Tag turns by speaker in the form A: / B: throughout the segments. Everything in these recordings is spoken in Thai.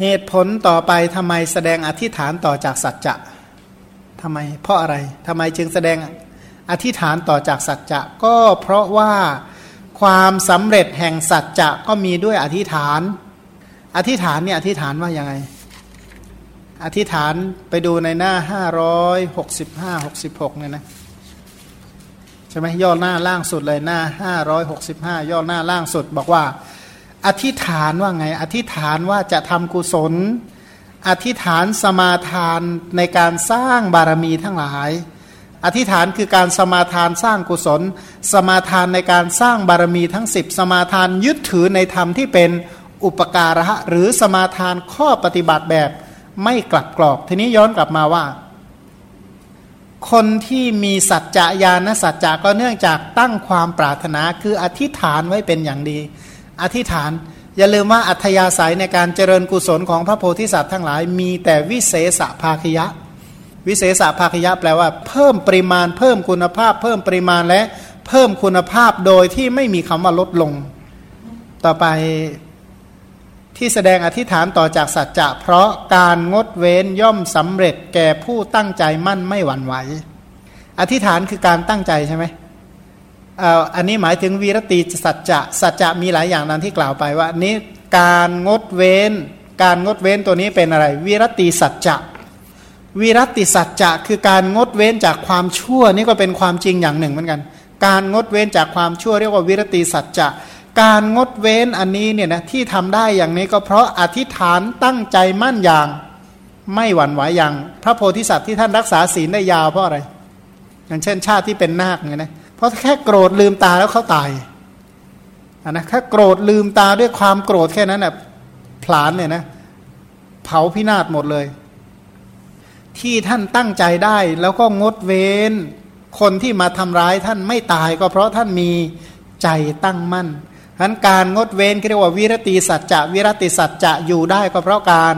A: เหตุผลต่อไปทำไมแสดงอธิษฐานต่อจากสัจจะทำไม เพราะอะไรทำไมจึงแสดงอธิษฐานต่อจากสัจจะก็เพราะว่าความสำเร็จแห่งสัจจะก็มีด้วยอธิษฐาน อธิษฐานเนี่ยอธิษฐานว่ายังไง อธิษฐานไปดูในหน้าห้าร้อยหกสิบห้าหกสิบหกเนี่ยนะใช่ไหมย่อหน้าล่างสุดเลยหน้าห้าร้อยหกสิบห้าย่อหน้าล่างสุดบอกว่า อธิษฐานว่าไง อธิษฐานว่าจะทำกุศล อธิษฐานสมาทานในการสร้างบารมีทั้งหลาย อธิษฐานคือการสมาทานสร้างกุศล สมาทานในการสร้างบารมีทั้ง 10 สมาทานยึดถือในธรรมที่เป็นอุปการะหรือสมาทานข้อปฏิบัติแบบไม่กลับกรอกทีนี้ย้อนกลับมาว่า คนที่มีสัจจะญาณสัจจะก็เนื่องจากตั้งความปรารถนาคืออธิษฐานไว้เป็นอย่างดี อธิษฐาน อย่าลืมว่าอัธยาศัยในการเจริญกุศลของพระโพธิสัตว์ทั้งหลาย มีแต่วิเศษภาคยะ วิเศษภาคยะแปลว่า เพิ่มปริมาณ เพิ่มคุณภาพ เพิ่มปริมาณและเพิ่มคุณภาพโดยที่ไม่มีคำว่าลดลง ต่อไปที่แสดงอธิษฐานต่อจากสัจจะ เพราะการงดเว้นย่อมสำเร็จแก่ผู้ตั้งใจมั่นไม่หวั่นไหว อธิษฐานคือการตั้งใจใช่ไหม อันนี้หมายถึงวีรตีสัจจะสัจจะมีหลายอย่างนั้นที่กล่าวไปว่านี้การงดเว้น การงดเว้นตัวนี้เป็นอะไร วีรตีสัจจะวิรติสัจจะคือการงดเว้นจากความชั่วนี่ก็เป็นความจริงอย่างหนึ่งเหมือนกัน การงดเว้นจากความชั่วเรียกว่าวิรติสัจจะการงดเว้นอันนี้เนี่ยนะที่ทำได้อย่างนี้ก็เพราะอธิษฐานตั้งใจมั่นอย่าง ไม่หวั่นไหวอย่าง พระโพธิสัตว์ที่ท่านรักษาศีลได้ยาวเพราะอะไร อย่างเช่นชาติที่เป็นนาคไงนะ เพราะแค่โกรธลืมตาแล้วเขาตายนนะแค่โกรธลืมตาด้วยความโกรธแค่นั้นนะ่ะผลานเนี่ยนะเผาพินาศหมดเลย ที่ท่านตั้งใจได้แล้วก็งดเว้น คนที่มาทำร้ายท่านไม่ตายก็เพราะท่านมีใจตั้งมั่นฉะนั้นการงดเว้นเรียกว่าวิรติสัจจะวิรติสัจจะอยู่ได้ก็เพราะการ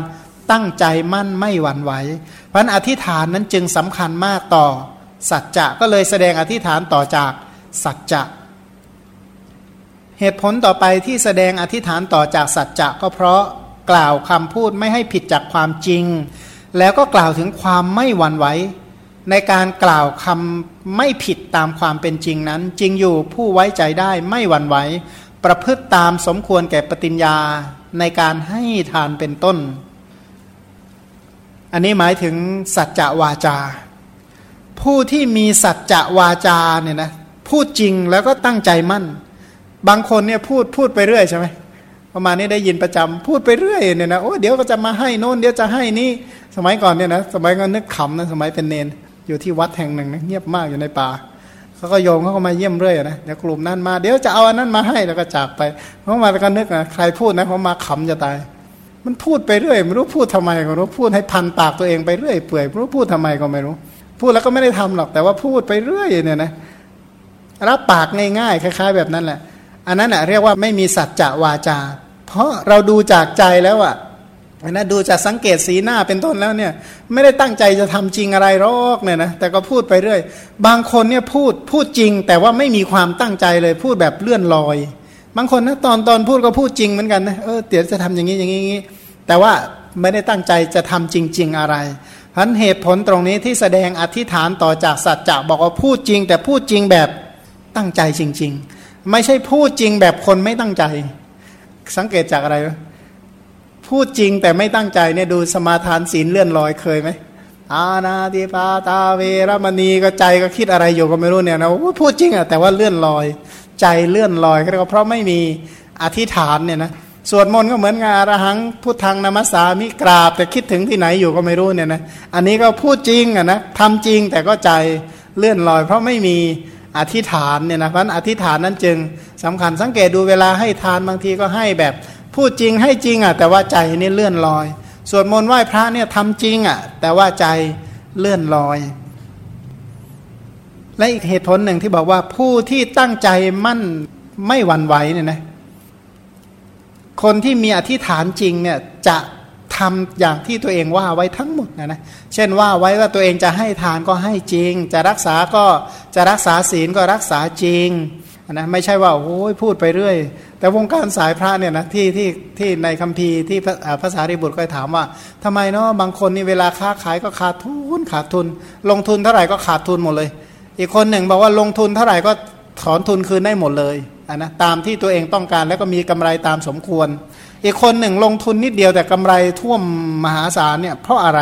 A: ตั้งใจมั่นไม่หวั่นไหว เพราะนั้นอธิษฐานนั้นจึงสำคัญมากต่อ สัจจะก็เลยแสดงอธิษฐานต่อจากสัจจะเหตุผลต่อไปที่แสดงอธิษฐานต่อจากสัจจะก็เพราะกล่าวคำพูดไม่ให้ผิดจากความจริง แล้วก็กล่าวถึงความไม่หวั่นไหวในการกล่าวคำไม่ผิดตามความเป็นจริงนั้น จริงอยู่ผู้ไว้ใจได้ไม่หวั่นไหวประพฤติตามสมควรแก่ปฏิญญาในการให้ทานเป็นต้น อันนี้หมายถึงสัจจะวาจา ผู้ที่มีสัจจะวาจาเนี่ยนะพูดจริงแล้วก็ตั้งใจมั่น บางคนเนี่ยพูดพูดไปเรื่อยใช่ไหมประมาณนี้ได้ยินประจำพูดไปเรื่อยเนี่ยนะโอ้เดี๋ยวก็จะมาให้โน่นเดี๋ยวจะให้นี่สมัยก่อนเนี่ยนะสมัยก่อนนึกขำนะสมัยเป็นเนนอยู่ที่วัดแห่งหนึ่งนะเงียบมากอยู่ในป่าเขาก็โยมเขาก็มาเยี่ยมเรื่อยนะเดี๋ยวกลุ่มนั้นมาเดี๋ยวจะเอาอันนั้นมาให้แล้วก็จากไปเพราะมาแล้วก็นึกนะใครพูดนะเขามาขำจะตาย มันพูดไปเรื่อยไม่รู้พูดทำไมก็รู้พูดให้พันปากตัวเองไปเรื่อยเปื่อยไม่รู้พูดทำไมก็ไม่รู้ พูดแล้วก็ไม่ได้ทำหรอกแต่ว่าพูดไปเรื่อยเนี่ยนะรับปากง่ายๆคล้าย ๆ แบบนั้นแหละ อันนั้นแหะเรียกว่าไม่มีสัจจะวาจา เพราะเราดูจากใจแล้วอะนะดูจากสังเกตสีหน้าเป็นต้นแล้วเนี่ย ไม่ได้ตั้งใจจะทำจริงอะไรหรอกเนี่ยนะแต่ก็พูดไปเรื่อย บางคนเนี่ยพูดพูดจริง แต่ว่าไม่มีความตั้งใจเลยพูดแบบเลื่อนลอย บางคนนะตอนตอนพูดก็พูดจริงเหมือนกันนะเออเดี๋ยวจะทำอย่างนี้อย่างนี้แต่ว่าไม่ได้ตั้งใจจะทำจริง ๆอะไร พันเหตุผลตรงนี้ที่แสดงอธิษฐานต่อจากสัจจะบอกว่าพูดจริง แต่พูดจริงแบบตั้งใจจริง ๆ ไม่ใช่พูดจริงแบบคนไม่ตั้งใจ สังเกตจากอะไร พูดจริงแต่ไม่ตั้งใจเนี่ยดูสมาทานศีลเลื่อนลอยเคยไหมอาณาติปาตาเวรมณีก็ใจก็คิดอะไรอยู่ก็ไม่รู้เนี่ยนะพูดจริงอะแต่ว่าเลื่อนลอย ใจเลื่อนลอยก็เพราะไม่มีอธิษฐานเนี่ยนะ สวดมนต์ก็เหมือนงานระหังพุทธังนามัสสามิกราบ แต่คิดถึงที่ไหนอยู่ก็ไม่รู้เนี่ยนะอันนี้ก็พูดจริงอะนะทำจริงแต่ก็ใจเลื่อนลอย เพราะไม่มีอธิษฐานเนี่ยนะเพราะอธิษฐานนั้นจึงสำคัญสังเกตดูเวลาให้ทานบางทีก็ให้แบบพูดจริงให้จริงอะแต่ว่าใจนี่เลื่อนลอยสวดมนต์ไหว้พระเนี่ยทำจริงอะแต่ว่าใจเลื่อนลอย และอีกเหตุผลหนึ่งที่บอกว่าผู้ที่ตั้งใจมั่นไม่หวั่นไหวเนี่ยนะ คนที่มีอธิษฐานจริงเนี่ยจะทำอย่างที่ตัวเองว่าไว้ทั้งหมดนะนะเช่นว่าไว้ว่าตัวเองจะให้ทานก็ให้จริง จะรักษาก็จะรักษาศีลก็รักษาจริงนะไม่ใช่ว่าโอ้ยพูดไปเรื่อย แต่วงการสายพระเนี่ยนะที่ที่ที่ในคัมภีร์ที่ภาษาริบุตรก็ถามว่าทำไมเนาะบางคนนี่เวลาค้าขายก็ขาดทุนขาดทุน ลงทุนเท่าไหร่ก็ขาดทุนหมดเลย อีกคนหนึ่งบอกว่าลงทุนเท่าไหร่ก็ถอนทุนคืนได้หมดเลย นนะตามที่ตัวเองต้องการแล้วก็มีกำไรตามสมควร อีกคนหนึ่งลงทุนนิดเดียวแต่กำไรท่วมมหาศาลเนี่ยเพราะอะไร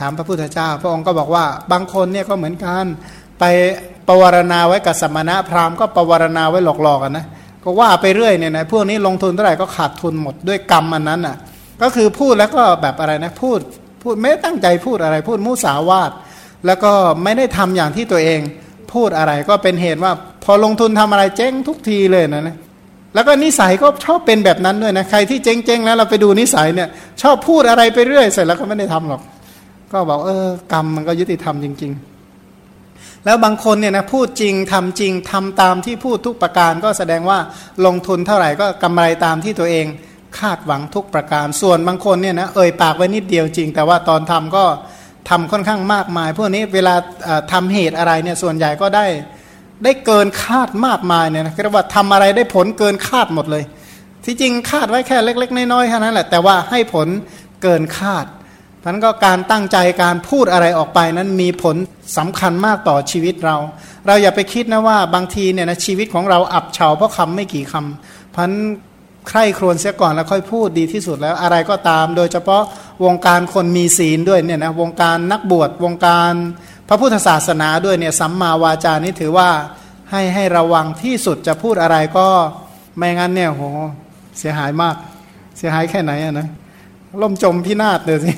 A: ถามพระพุทธเจ้า พระองค์ก็บอกว่าบางคนเนี่ยก็เหมือนกันไปปวารณาไว้กับสมณะพราหมณ์ก็ปวารณาไว้หลอกๆกันนะก็ว่าไปเรื่อยเนี่ยนะพวกนี้ลงทุนเท่าไหร่ก็ขาดทุนหมดด้วยกรรมอันนั้นอะก็คือพูดแล้วก็แบบอะไรนะพูดพูดไม่ตั้งใจพูดอะไรพูดมุสาวาทแล้วก็ไม่ได้ทำอย่างที่ตัวเองพูดอะไรก็เป็นเหตุว่า พอลงทุนทำอะไรเจ๊งทุกทีเลยนะนะแล้วก็นิสัยก็ชอบเป็นแบบนั้นด้วยนะใครที่เจ๊งๆแล้วเราไปดูนิสัยเนี่ย ชอบพูดอะไรไปเรื่อยเสร็จแล้วก็ไม่ได้ทำหรอก ก็บอกเออกรรมมันก็ยุติธรรมจริง ๆ แล้วบางคนเนี่ยนะพูดจริงทำจริงทำตามที่พูดทุกประการก็แสดงว่าลงทุนเท่าไหร่ก็กำไรตามที่ตัวเองคาดหวังทุกประการ ส่วนบางคนเนี่ยนะเอ่ยปากไว้นิดเดียวจริง แต่ว่าตอนทำก็ทำค่อนข้างมากมาย พวกนี้เวลาทำเหตุอะไรเนี่ยส่วนใหญ่ก็ได้ ได้เกินคาดมากมายเนี่ยนะเรียกว่าทำอะไรได้ผลเกินคาดหมดเลย ที่จริงคาดไว้แค่เล็ก ๆ น้อยๆแค่นั้นแหละแต่ว่าให้ผลเกินคาดพราะนั้นก็การตั้งใจการพูดอะไรออกไปนั้นมีผลสำคัญมากต่อชีวิตเรา เราอย่าไปคิดนะว่าบางทีเนี่ยนะชีวิตของเราอับเฉาเพราะคำไม่กี่คำพันใคร่ครวญเสียก่อนแล้วค่อยพูดดีที่สุดแล้วอะไรก็ตาม โดยเฉพาะวงการคนมีศีลด้วยเนี่ยนะวงการนักบวชวงการ พระพุทธศาสนาด้วยเนี่ยสัมมาวาจานี่ถือว่าให้ให้ระวังที่สุดจะพูดอะไรก็ไม่งั้นเนี่ยโหเสียหายมาก เสียหายแค่ไหนอะนะล่มจมพินาศเลยสิ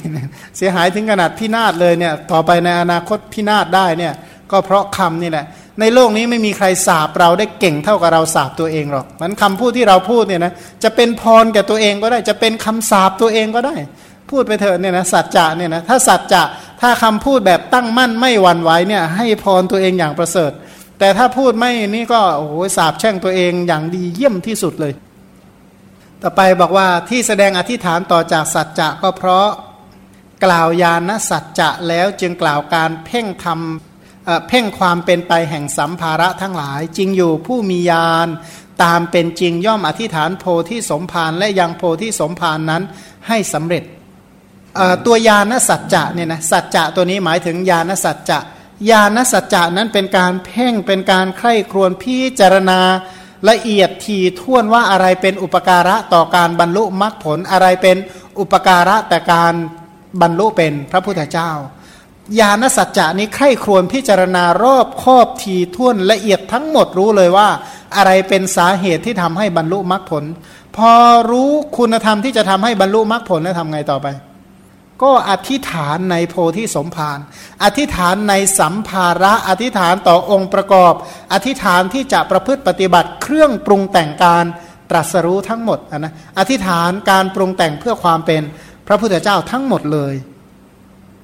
A: เสียหายถึงขนาดพินาศเลยเนี่ยต่อไปในอนาคตพินาศได้เนี่ยก็เพราะคำนี่แหละในโลกนี้ไม่มีใครสาบเราได้เก่งเท่ากับเราสาบตัวเองหรอกมันคำพูดที่เราพูดเนี่ยนะจะเป็นพรแก่ตัวเองก็ได้ จะเป็นคำสาบตัวเองก็ได้ พูดไปเถอะเนี่ยนะสัจจะเนี่ยนะถ้าสัจจะ ถ้าคำพูดแบบตั้งมั่นไม่หวั่นไหวเนี่ยให้พรตัวเองอย่างประเสริฐ แต่ถ้าพูดไม่นี่ก็โอ้โหสาบแช่งตัวเองอย่างดีเยี่ยมที่สุดเลย ต่อไปบอกว่าที่แสดงอธิษฐานต่อจากสัจจะก็เพราะกล่าวยานสัจจะแล้วจึงกล่าวการเพ่งทำเพ่งความเป็นไปแห่งสัมภาระทั้งหลาย จริงอยู่ผู้มียานตามเป็นจริงย่อมอธิษฐานโพธิสมภารและยังโพธิสมภารนั้นให้สำเร็จ ตัวยานสัจจะเนี่ยนะสัจจะตัวนี้หมายถึงยานสัจจะยานสัจจะนั้นเป็นการเพ่งเป็นการใคร่ครวญพิจารณาละเอียดทีท่วนว่าอะไรเป็นอุปการะต่อการบรรลุมรรคผลอะไรเป็นอุปการะแต่การบรรลุเป็นพระพุทธเจ้าญาณสัจจะนี้ใคร่ครวญพิจารณารอบครอบทีท่วนละเอียดทั้งหมดรู้เลยว่า อะไรเป็นสาเหตุที่ทำให้บรรลุมรรคผล พอรู้คุณธรรมที่จะทำให้บรรลุมรรคผลแล้วทำไงต่อไป ก็อธิษฐานในโพธิสมภาร อธิษฐานในสัมภาระอธิษฐานต่อองค์ประกอบ อธิษฐานที่จะประพฤติปฏิบัติเครื่องปรุงแต่งการตรัสรู้ทั้งหมดนะ อธิษฐานการปรุงแต่งเพื่อความเป็นพระพุทธเจ้าทั้งหมดเลย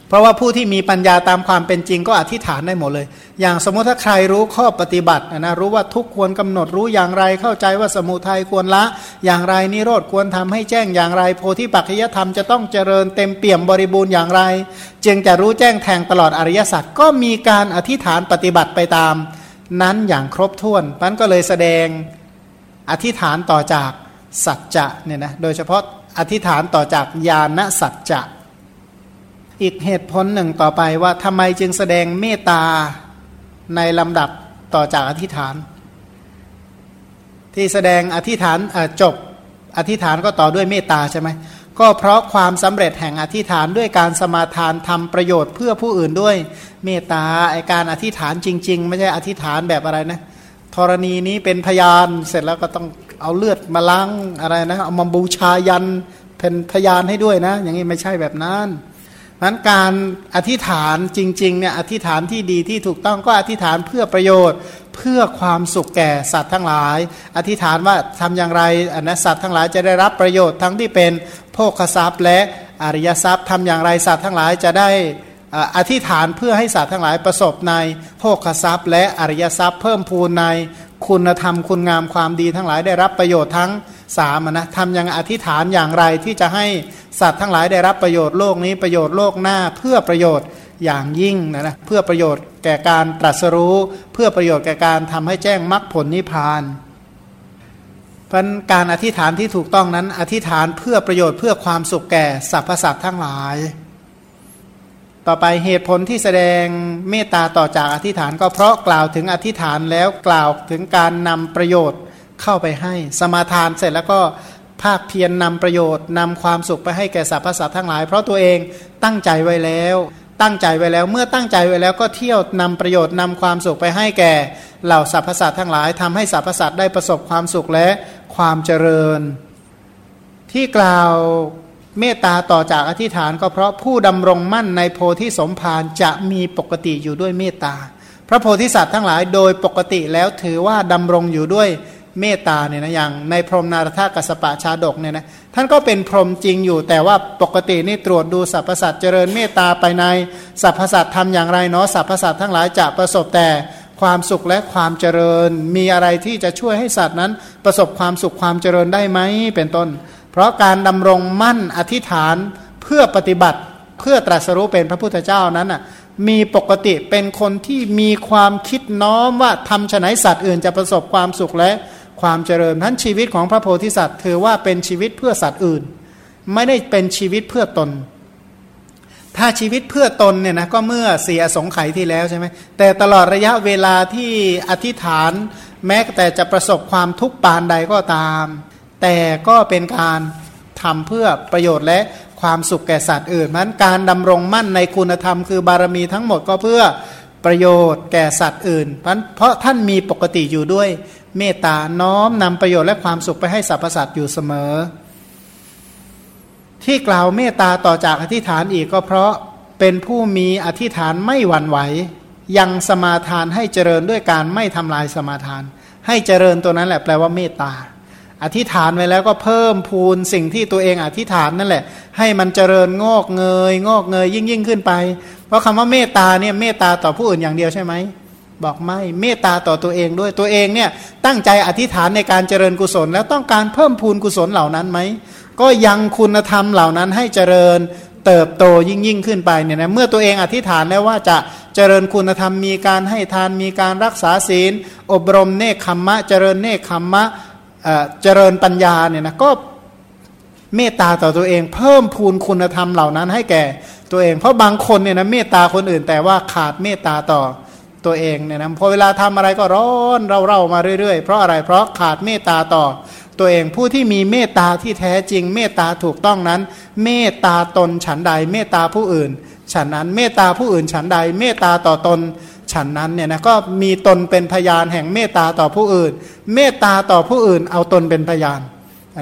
A: เพราะว่าผู้ที่มีปัญญาตามความเป็นจริงก็อธิษฐานได้หมดเลย อย่างสมมติถ้าใครรู้ข้อปฏิบัตินะรู้ว่าทุกควรกำหนดรู้อย่างไรเข้าใจว่าสมุทัยควรละ อย่างไรนิโรธควรทำให้แจ้งอย่างไร โพธิปัจจยธรรมจะต้องเจริญเต็มเปี่ยมบริบูรณ์อย่างไร จึงจะรู้แจ้งแทงตลอดอริยสัจก็มีการอธิษฐานปฏิบัติไปตาม นั้นอย่างครบถ้วนนั้นก็เลยแสดงอธิษฐานต่อจากสัจจะเนี่ยนะโดยเฉพาะอธิษฐานต่อจากญาณสัจจะ อีกเหตุผลหนึ่งต่อไปว่าทำไมจึงแสดงเมตตาในลำดับต่อจากอธิษฐาน ที่แสดงอธิษฐานจบอธิษฐานก็ต่อด้วยเมตตาใช่ไหมก็เพราะความสำเร็จแห่งอธิษฐานด้วยการสมาทานทำประโยชน์เพื่อผู้อื่นด้วยเมตตาไอการอธิษฐานจริง ๆ ไม่ใช่อธิษฐานแบบอะไรนะธรณีนี้เป็นพยานเสร็จแล้วก็ต้องเอาเลือดมาล้างอะไรนะเอามาบูชายันเป็นพยานให้ด้วยนะ อย่างนี้ไม่ใช่แบบนั้น นั้นการอธิษฐานจริงๆเนี่ยอธิษฐานที่ดีที่ถูกต้องก็อธิษฐานเพื่อประโยชน์เพื่อความสุขแก่สัตว์ทั้งหลาย อธิษฐานว่าทำอย่างไรอนะสัตว์ทั้งหลายจะได้รับประโยชน์ทั้งที่เป็นโภคทรัพย์และอริยทรัพย์ทำอย่างไรสัตว์ทั้งหลายจะได้อธิษฐานเพื่อให้สัตว์ทั้งหลายประสบในโภคทรัพย์ และอริยทรัพย์ เพิ่มพูนในคุณธรรมคุณงามความดีทั้งหลายได้รับประโยชน์ทั้ง สามนะทำยังอธิษฐานอย่างไรที่จะให้สัตว์ทั้งหลายได้รับประโยชน์โลกนี้ประโยชน์โลกหน้าเพื่อประโยชน์อย่างยิ่งนะนะเพื่อประโยชน์แก่การตรัสรู้ เพื่อประโยชน์แก่การทำให้แจ้งมรรคผลนิพพานเพราะการอธิษฐานที่ถูกต้องนั้น อธิษฐานเพื่อประโยชน์เพื่อความสุขแก่สรรพสัตว์ทั้งหลาย ต่อไปเหตุผลที่แสดงเมตตาต่อจากอธิษฐานก็เพราะกล่าวถึงอธิษฐานแล้วกล่าวถึงการนำประโยชน์ เข้าไปให้ สมาทานเสร็จแล้วก็ภาคเพียรนนำประโยชน์นำความสุขไปให้แก่สรรพสัตว์ทั้งหลาย เพราะตัวเองตั้งใจไว้แล้ว ตั้งใจไว้แล้ว เมื่อตั้งใจไว้แล้วก็เที่ยวนำประโยชน์นำความสุขไปให้แก่เหล่าสรรพสัตว์ทั้งหลายทำให้สรรพสัตว์ได้ประสบความสุขและความเจริญ ที่กล่าวเมตตาต่อจากอธิษฐานก็เพราะผู้ดำรงมั่นในโพธิสมภารจะมีปกติอยู่ด้วยเมตตา พระโพธิสัตว์ทั้งหลายโดยปกติแล้วถือว่าดำรงอยู่ด้วย เมตตาเนี่ยนะอย่างในพรหมนารถากัสปะชาดกเนี่ยนะท่านก็เป็นพรหมจริงอยู่ แต่ว่าปกตินี่ตรวจดูสรรพสัตว์เจริญเมตตาไปในสรรพสัตว์ทำอย่างไรเนาะสรรพสัตว์ทั้งหลายจะประสบแต่ความสุขและความเจริญ มีอะไรที่จะช่วยให้สัตว์นั้น ประสบความสุขความเจริญได้ไหมเป็นต้น เพราะการดำรงมั่นอธิษฐานเพื่อปฏิบัติเพื่อตรัสรู้เป็นพระพุทธเจ้านั้นอะมีปกติเป็นคนที่มีความคิดน้อมว่าทำฉนัยสัตว์อื่นจะประสบความสุขและ ความเจริญทั้นชีวิตของพระโพธิสัตว์ถือว่าเป็นชีวิตเพื่อสัตว์อื่น ไม่ได้เป็นชีวิตเพื่อตน ถ้าชีวิตเพื่อตนเนี่ยนะก็เมื่อเสียสงไขที่แล้วใช่ไหมแต่ตลอดระยะเวลาที่อธิษฐาน แม้แต่จะประสบความทุกข์ปานใดก็ตาม แต่ก็เป็นการทำเพื่อประโยชน์และความสุขแก่สัตว์อื่นมันการดำรงมั่นในคุณธรรมคือบารมีทั้งหมดก็เพื่อประโยชน์แก่สัตว์อื่น เพราะท่านมีปกติอยู่ด้วย เมตตาน้อมนำประโยชน์และความสุขไปให้สรรพสัตว์อยู่เสมอ ที่กล่าวเมตตาต่อจากอธิษฐานอีกก็เพราะเป็นผู้มีอธิษฐานไม่หวั่นไหว ยังสมาทานให้เจริญด้วยการไม่ทำลายสมาทาน ให้เจริญตัวนั้นแหละแปลว่าเมตตา อธิษฐานไว้แล้วก็เพิ่มพูนสิ่งที่ตัวเองอธิษฐานนั่นแหละ ให้มันเจริญงอกเงย งอกเงยยิ่งยิ่งขึ้นไป เพราะคำว่าเมตตาเนี่ยเมตตาต่อผู้อื่นอย่างเดียวใช่ไหม บอกไม่เมตตาต่อตัวเองด้วยตัวเองเนี่ยตั้งใจอธิษฐานในการเจริญกุศล แล้วต้องการเพิ่มพูนกุศลเหล่านั้นไหมก็ยังคุณธรรมเหล่านั้นให้เจริญเติบโตยิ่งยิ่งขึ้นไปเนี่ยนะเมื่อตัวเองอธิษฐานแล้วว่าจะเจริญคุณธรรมมีการให้ทานมีการรักษาศีล อบรมเนคขมมะ เจริญเนคขมมะเจริญปัญญาเนี่ยนะก็เมตตาต่อตัวเอง เพิ่มพูนคุณธรรมเหล่านั้นให้แก่ตัวเอง เพราะบางคนเนี่ยนะเมตตาคนอื่นแต่ว่าขาดเมตตาต่อ ตัวเองเนี่ยนะพอเวลาทำอะไรก็ร้อนเราเร่ามาเรื่อยๆ เพราะอะไรเพราะขาดเมตตาต่อ ตัวเองผู้ที่มีเมตตาที่แท้จริง เมตตาถูกต้องนั้น เมตตาตนฉันใด เมตตาผู้อื่น ฉันนั้นเมตตาผู้อื่นฉันใด เมตตาต่อตนฉันนั้นเนี่ยนะก็มีตนเป็นพยานแห่งเมตตาต่อผู้อื่น เมตตาต่อผู้อื่น เอาตนเป็นพยาน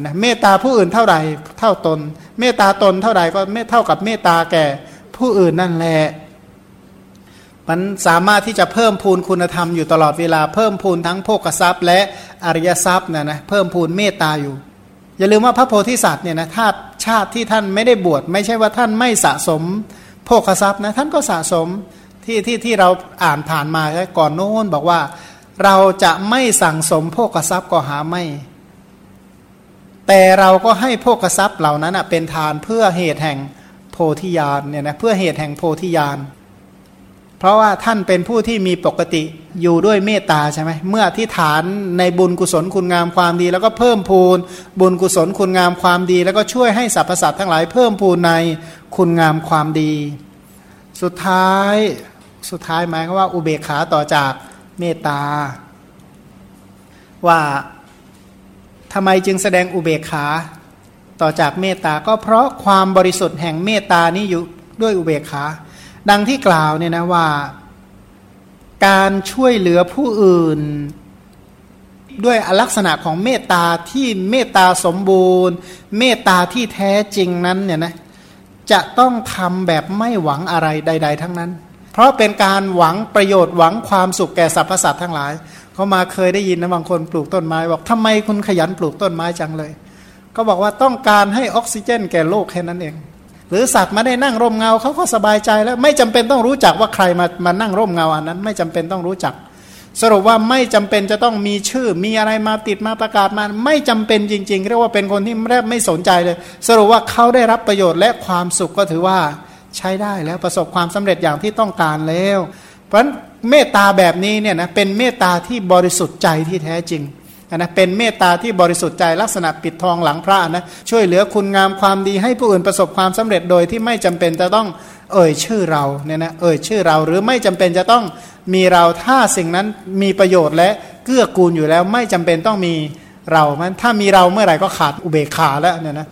A: นะเมตตาผู้อื่นเท่าใดเท่าตน เมตตาตนเท่าใดก็ไม่เท่ากับเมตตาแก่ผู้อื่นนั่นแหละ มันสามารถที่จะเพิ่มพูนคุณธรรมอยู่ตลอดเวลาเพิ่มพูนทั้งโภกทรัพย์ และอริยทรัพย์นะนะเพิ่มพูนเมตตาอยู่ อย่าลืมว่าพระโพธิสัตว์เนี่ยนะถ้าชาติที่ท่านไม่ได้บวชไม่ใช่ว่าท่านไม่สะสมโภกทรัพย์นะท่านก็สะสมที่ที่ที่เราอ่านผ่านมาก่อนโน้นบอกว่า เราจะไม่สั่งสมโภกทรัพย์ก็หาไม่ แต่เราก็ให้โภกทรัพย์เหล่านั้นเป็นทานเพื่อเหตุแห่งโพธิญาณเนี่ยนะเพื่อเหตุแห่งโพธิญาณ เพราะว่าท่านเป็นผู้ที่มีปกติอยู่ด้วยเมตตาใช่ไหมเมื่อที่ฐานในบุญกุศลคุณงามความดี แล้วก็เพิ่มพูนบุญกุศลคุณงามความดี แล้วก็ช่วยให้สรรพสัตว์ทั้งหลายเพิ่มพูนในคุณงามความดี สุดท้ายสุดท้ายหมายก็ว่าอุเบกขาต่อจากเมตตา ว่าทำไมจึงแสดงอุเบกขาต่อจากเมตตา ก็เพราะความบริสุทธิ์แห่งเมตตานี้อยู่ด้วยอุเบกขา ดังที่กล่าวเนี่ยนะว่า การช่วยเหลือผู้อื่นด้วยลักษณะของเมตตาที่เมตตาสมบูรณ์ เมตตาที่แท้จริงนั้นเนี่ยนะจะต้องทำแบบไม่หวังอะไรใด ๆ ทั้งนั้น เพราะเป็นการหวังประโยชน์หวังความสุขแก่สรรพสัตว์ทั้งหลายเขามาเคยได้ยินนะบางคนปลูกต้นไม้ บอกทำไมคุณขยันปลูกต้นไม้จังเลย ก็บอกว่าต้องการให้ออกซิเจน แก่โลกแค่นั้นเอง หรือสัตว์มาได้นั่งร่มเงาเขาก็สบายใจแล้วไม่จำเป็นต้องรู้จักว่าใครมามานั่งร่มเงาอันนั้น ไม่จำเป็นต้องรู้จัก สรุปว่าไม่จำเป็นจะต้องมีชื่อ มีอะไรมาติดมาประกาศมา ไม่จำเป็นจริง ๆ เรียกว่าเป็นคนที่แทบไม่สนใจเลย สรุปว่าเขาได้รับประโยชน์และความสุขก็ถือว่าใช้ได้แล้วประสบความสำเร็จอย่างที่ต้องการแล้ว เพราะฉะนั้นเมตตาแบบนี้เนี่ยนะเป็นเมตตาที่บริสุทธิ์ใจที่แท้จริง นะเป็นเมตตาที่บริสุทธิ์ใจลักษณะปิดทองหลังพระนะช่วยเหลือคุณงามความดีให้ผู้อื่นประสบความสำเร็จโดยที่ไม่จำเป็นจะต้องเอ่ยชื่อเราเนี่ยนะเอ่ยชื่อเราหรือไม่จำเป็นจะต้องมีเราถ้าสิ่งนั้นมีประโยชน์และเกื้อกูลอยู่แล้ว ไม่จำเป็นต้องมีเรามันถ้ามีเราเมื่อไหร่ก็ขาดอุเบกขาแล้วเนี่ยนะ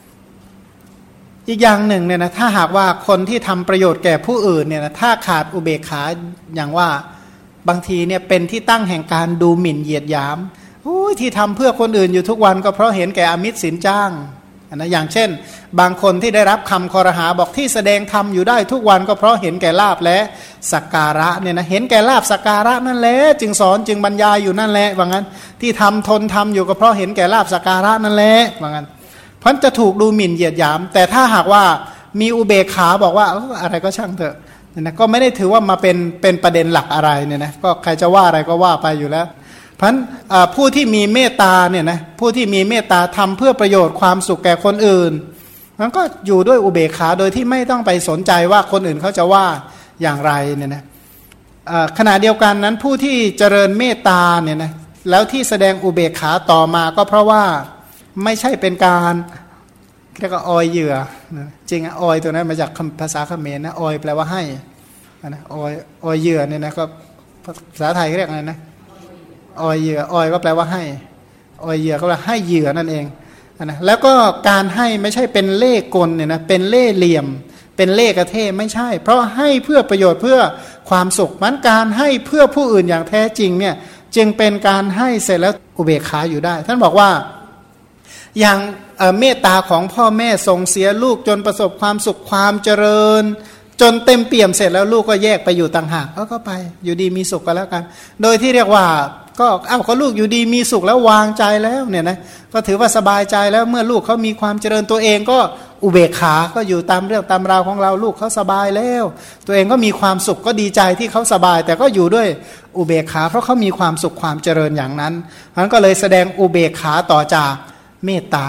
A: อีกอย่างหนึ่งเนี่ยนะถ้าหากว่าคนที่ทำประโยชน์แก่ผู้อื่นเนี่ยนะถ้าขาดอุเบกขาอย่างว่าบางทีเนี่ยเป็นที่ตั้งแห่งการดูหมิ่นเหยียดหยาม ที่ทำเพื่อคนอื่นอยู่ทุกวันก็เพราะเห็นแก่อมิตรสินจ้างนะอย่างเช่น บางคนที่ได้รับคำคอรหาบอกที่แสดงธรรมอยู่ได้ทุกวันก็เพราะเห็นแก่ลาบและสักการะเนี่ยนะเห็นแก่ลาบสักการะนั่นแหละจึงสอนจึงบรรยายอยู่นั่นแหละว่างั้น ที่ทำทนทำอยู่ก็เพราะเห็นแก่ลาบสักการะนั่นแหละว่างั้นพันจะถูกดูหมิ่นเหยียดหยาม แต่ถ้าหากว่ามีอุเบกขาบอกว่าอะไรก็ช่างเถอะนะก็ไม่ได้ถือว่ามาเป็นเป็นประเด็นหลักอะไรเนี่ยนะก็ใครจะว่าอะไรก็ว่าไปอยู่แล้ว พันผู้ที่มีเมตตาเนี่ยนะผู้ที่มีเมตตาทำเพื่อประโยชน์ความสุขแก่คนอื่นมันก็อยู่ด้วยอุเบกขาโดยที่ไม่ต้องไปสนใจว่าคนอื่นเขาจะว่าอย่างไรเนี่ยนะขณะเดียวกันนั้นผู้ที่เจริญเมตตาเนี่ยนะแล้วที่แสดงอุเบกขาต่อมาก็เพราะว่าไม่ใช่เป็นการเรียกว่าออยเหยื่อจริงออยตัวนั้นมาจากภาษาเขมรนะออยแปลว่าให้นะออยออยเหยื่อเนี่ยนะก็ภาษาไทยเรียกอะไรนะ ออยเหยื่อออยก็แปลว่าให้ออยเหยื่อก็แปลให้เหยื่อนั่นเองนะแล้วก็การให้ไม่ใช่เป็นเล่กลเนี่ยนะเป็นเล่เหลี่ยม เป็นเล่กระเทไม่ใช่ เพราะให้เพื่อประโยชน์เพื่อความสุขมันการให้เพื่อผู้อื่นอย่างแท้จริงเนี่ยจึงเป็นการให้เสร็จแล้วอุเบกขาอยู่ได้ ท่านบอกว่าอย่างเมตตาของพ่อแม่ส่งเสียลูกจนประสบความสุขความเจริญ จนเต็มเปี่ยมเสร็จแล้วลูกก็แยกไปอยู่ต่างหากก็ไปอยู่ดีมีสุขกันแล้วกัน โดยที่เรียกว่า ก็อ้าวก็ลูกอยู่ดีมีสุขแล้ววางใจแล้วเนี่ยนะก็ถือว่าสบายใจแล้วเมื่อลูกเขามีความเจริญตัวเองก็อุเบกขาก็อยู่ตามเรื่องตามราวของเราลูกเขาสบายแล้ว ตัวเองก็มีความสุขก็ดีใจที่เขาสบาย แต่ก็อยู่ด้วยอุเบกขา เพราะเขามีความสุขความเจริญอย่างนั้นมันก็เลยแสดงอุเบกขาต่อจากเมตตา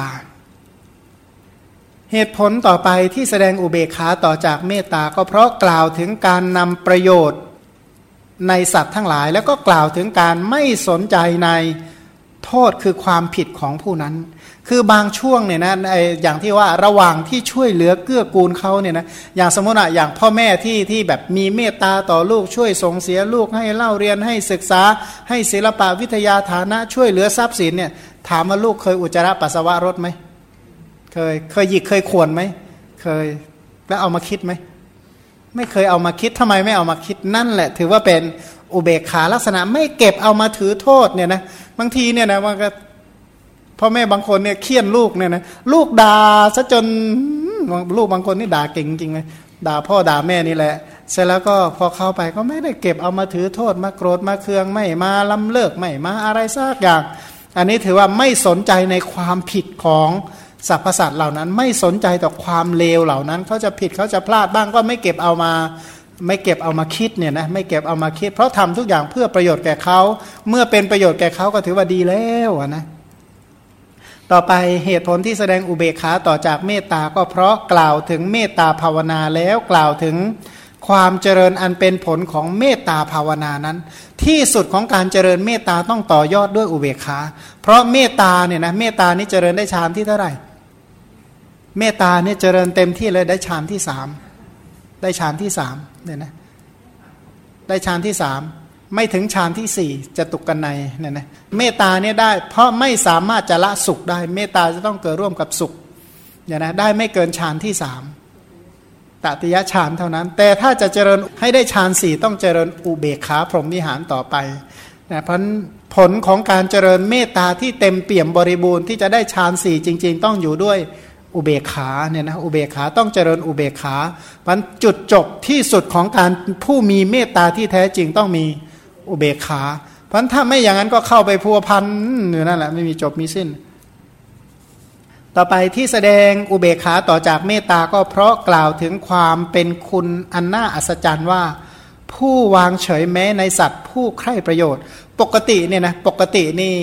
A: เหตุผลต่อไปที่แสดงอุเบกขาต่อจากเมตตาก็เพราะกล่าวถึงการนำประโยชน์ ในสัตว์ทั้งหลาย แล้วก็กล่าวถึงการไม่สนใจในโทษคือความผิดของผู้นั้น คือบางช่วงเนี่ยนะอย่างที่ว่าระหว่างที่ช่วยเหลือเกื้อกูลเขาเนี่ยนะอย่างสมมติอะอย่างพ่อแม่ที่ที่แบบมีเมตตาต่อลูกช่วยส่งเสียลูกให้เล่าเรียนให้ศึกษา ให้ศิลปะวิทยาฐานะ ช่วยเหลือทรัพย์สินเนี่ยถามว่าลูกเคยอุจจาระปัสสาวะรถไหมเคยเคยหยิกเคยขวนไหมเคย แล้วเอามาคิดไหม ไม่เคยเอามาคิดทำไมไม่เอามาคิดนั่นแหละ ถือว่าเป็นอุเบกขาลักษณะไม่เก็บเอามาถือโทษเนี่ยนะบางทีเนี่ยนะมันก็พ่อแม่บางคนเนี่ยเคี่ยนลูกเนี่ยนะลูกด่าซะจนลูกบางคนนี่ด่าเก่งจริงเลยด่าพ่อด่าแม่นี่แหละ เสร็จแล้วก็พอเข้าไปก็ไม่ได้เก็บเอามาถือโทษมาโกรธมาเคืองไม่มาล้ำเลิกไม่มาอะไรซากอย่าง อันนี้ถือว่าไม่สนใจในความผิดของ สรรพสัตว์เหล่านั้นไม่สนใจต่อความเลวเหล่านั้นเขาจะผิดเขาจะพลาดบ้างก็ไม่เก็บเอามาไม่เก็บเอามาคิดเนี่ยนะไม่เก็บเอามาคิด เพราะทำทุกอย่างเพื่อประโยชน์แก่เขาเมื่อเป็นประโยชน์แก่เขาก็ถือว่าดีแล้วนะต่อไปเหตุผลที่แสดงอุเบกขาต่อจากเมตตาก็เพราะกล่าวถึงเมตตาภาวนาแล้วกล่าวถึงความเจริญอันเป็นผลของเมตตาภาวนานั้น ที่สุดของการเจริญเมตตาต้องต่อยอดด้วยอุเบกขา เพราะเมตตาเนี่ยนะเมตตานี้เจริญได้ฌานที่เท่าไหร่ เมตตาเนี่ยเจริญเต็มที่เลยได้ฌานที่สามได้ฌานที่สามเนี่ยนะได้ฌานที่สามไม่ถึงฌานที่สี่จะตุกกันในเนี่ยนะเมตตาเนี่ยได้ เพราะไม่สามารถจะละสุขได้ เมตตาจะต้องเกิดร่วมกับสุขเนี่ยนะได้ไม่เกินฌานที่สามตติยฌานเท่านั้น แต่ถ้าจะเจริญให้ได้ฌานสี่ต้องเจริญอุเบกขาพรหมวิหารต่อไปนะเพราะผลของการเจริญเมตตาที่เต็มเปี่ยมบริบูรณ์ที่จะได้ฌานสี่จริง ๆ ต้องอยู่ด้วย อุเบกขาเนี่ยนะอุเบกขาต้องเจริญอุเบกขามันจุดจบที่สุดของการผู้มีเมตตาที่แท้จริงต้องมีอุเบกขาเพราะถ้าไม่อย่างนั้นก็เข้าไปพัวพันอยู่นั่นแหละไม่มีจบมีสิ้น ต่อไปที่แสดงอุเบกขาต่อจากเมตตาก็เพราะกล่าวถึงความเป็นคุณอันน่าอัศจรรย์ว่า ผู้วางเฉยแม้ในสัตว์ ผู้ใคร่ประโยชน์ ปกติเนี่ยนะปกตินี่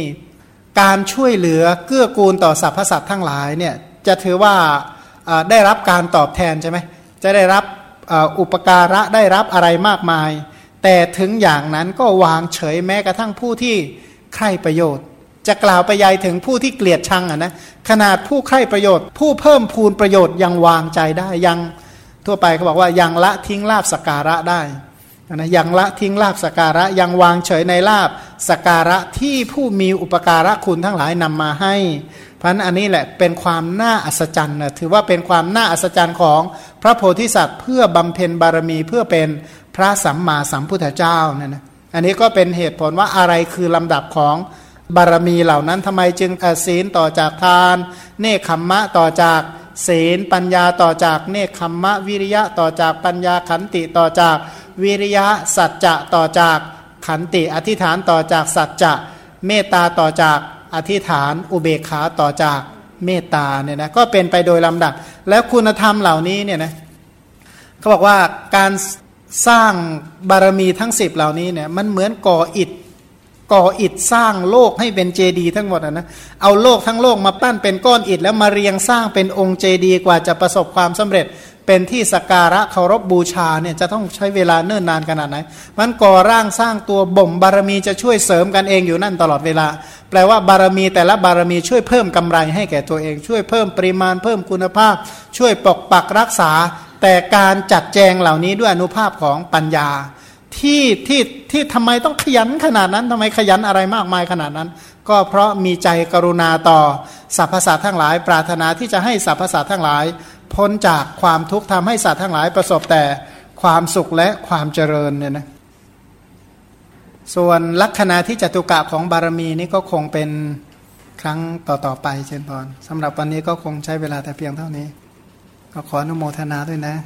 A: การช่วยเหลือเกื้อกูลต่อสรรพสัตว์ทั้งหลายเนี่ย จะถือว่าได้รับการตอบแทนใช่ไหมจะได้รับอุปการะได้รับอะไรมากมาย แต่ถึงอย่างนั้นก็วางเฉยแม้กระทั่งผู้ที่ใคร่ประโยชน์ จะกล่าวไปยายถึงผู้ที่เกลียดชังอะนะขนาดผู้ใคร่ประโยชน์ ผู้เพิ่มพูนประโยชน์ยังวางใจได้ยังทั่วไปเขาบอกว่ายังละทิ้งลาบสการะได้ นะยังละทิ้งลาบสการะยังวางเฉยในลาบสการะที่ผู้มีอุปการะคุณทั้งหลายนำมาให้พราะนั้นอันนี้แหละเป็นความน่าอัศจรรย์นะถือว่าเป็นความน่าอัศจรรย์ของพระโพธิสัตว์ เพื่อบำเพ็ญบารมีเพื่อเป็นพระสัมมาสัมพุทธเจ้านะนะอันนี้ก็เป็นเหตุผลว่าอะไรคือลำดับของบารมีเหล่านั้นทำไมจึงศีลต่อจากทาน เนคขมมะต่อจากศีลปัญญาต่อจากเนคขมมะวิริยะต่อจากปัญญาขันติต่อจาก วิริยะสัจจะต่อจากขันติอธิษฐานต่อจากสัจจะเมตตาต่อจากอธิษฐานอุเบกขาต่อจากเมตตาเนี่ยนะก็เป็นไปโดยลำดับ แล้วคุณธรรมเหล่านี้เนี่ยนะเขาบอกว่าการสร้างบารมีทั้งสิบเหล่านี้เนี่ยมันเหมือนก่ออิฐก่ออิฐสร้างโลกให้เป็นเจดีย์ทั้งหมดนะเอาโลกทั้งโลกมาปั้นเป็นก้อนอิฐแล้วมาเรียงสร้างเป็นองค์เจดีย์กว่าจะประสบความสำเร็จ เป็นที่สการะเคารพบบูชาเนี่ยจะต้องใช้เวลาเนิ่นนานขนาดไหน มันก่อร่างสร้างตัวบ่มบารมีจะช่วยเสริมกันเองอยู่นั่นตลอดเวลา แปลว่าบารมีแต่ละบารมีช่วยเพิ่มกำไรให้แก่ตัวเอง ช่วยเพิ่มปริมาณเพิ่มคุณภาพ ช่วยปกปักรักษา แต่การจัดแจงเหล่านี้ด้วยอนุภาพของปัญญา ที่ที่ที่ทำไมต้องขยันขนาดนั้นทำไมขยันอะไรมากมายขนาดนั้น ก็เพราะมีใจกรุณาต่อสรรพสัตว์ทั้งหลาย ปรารถนาที่จะให้สรรพสัตว์ทั้งหลาย พ้นจากความทุกข์ทำให้สัตว์ทั้งหลายประสบแต่ความสุขและความเจริญเนี่ยนะส่วนลักษณะที่จตุกะของบารมีนี่ก็คงเป็นครั้งต่อๆไปเช่นตอนสำหรับวันนี้ก็คงใช้เวลาแต่เพียงเท่านี้ ก็ขออนุโมทนาด้วยนะ